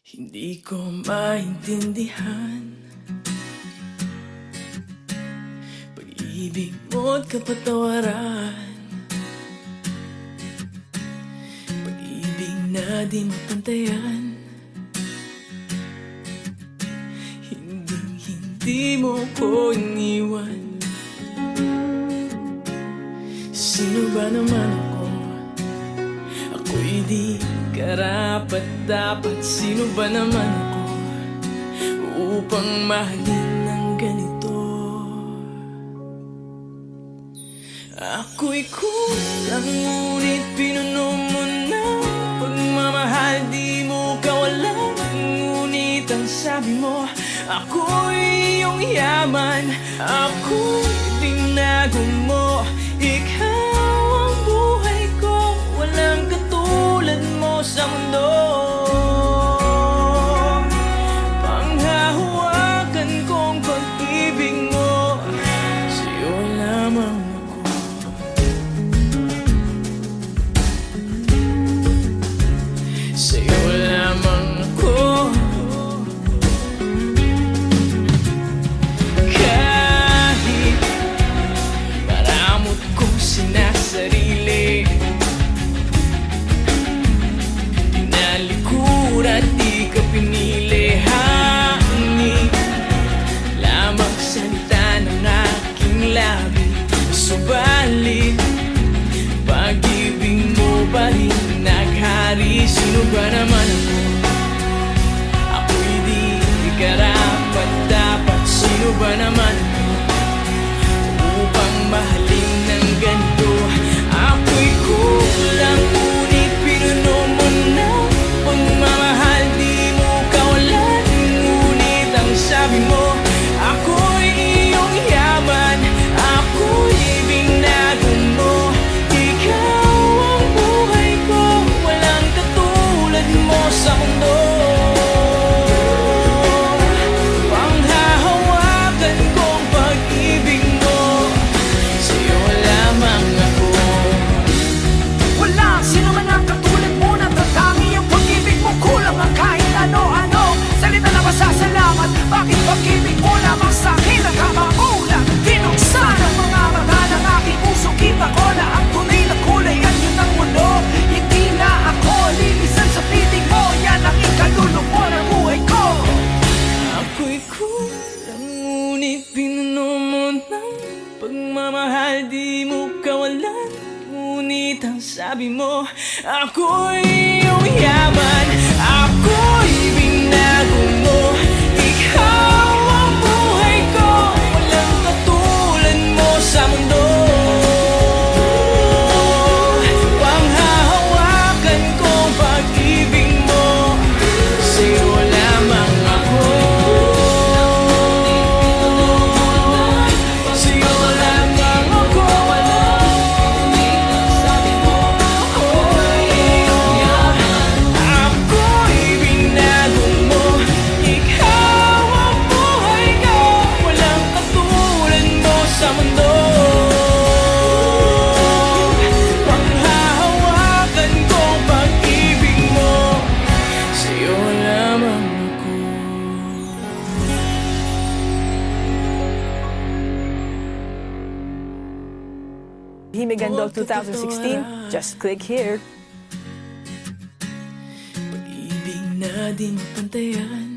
Hindi ko maintindihan. Pag-ibig mo't kapatawaran. Pag-ibig na di mapantayan. Hindi, hindi mo ko iniwan. Sino ba naman ako? Hindi karapat dapat. Sino ba naman ako Upang mahalin ng ganito? Ako'y kulang Ngunit pinuno mo na. Pagmamahal di mo kawalan Ngunit ang sabi mo Ako'y iyong yaman. Ako'y binago mo. Ikaw Paris, Lugano, Manama. Pagmamahal di mo kawalan Ngunit ang sabi mo Ako'y iyong yaman Ako'y binago mo. Ikaw ang buhay ko Walang katulad mo sa mundo. Himigandog 2016, just click here. Pag-ibig na di mapantayan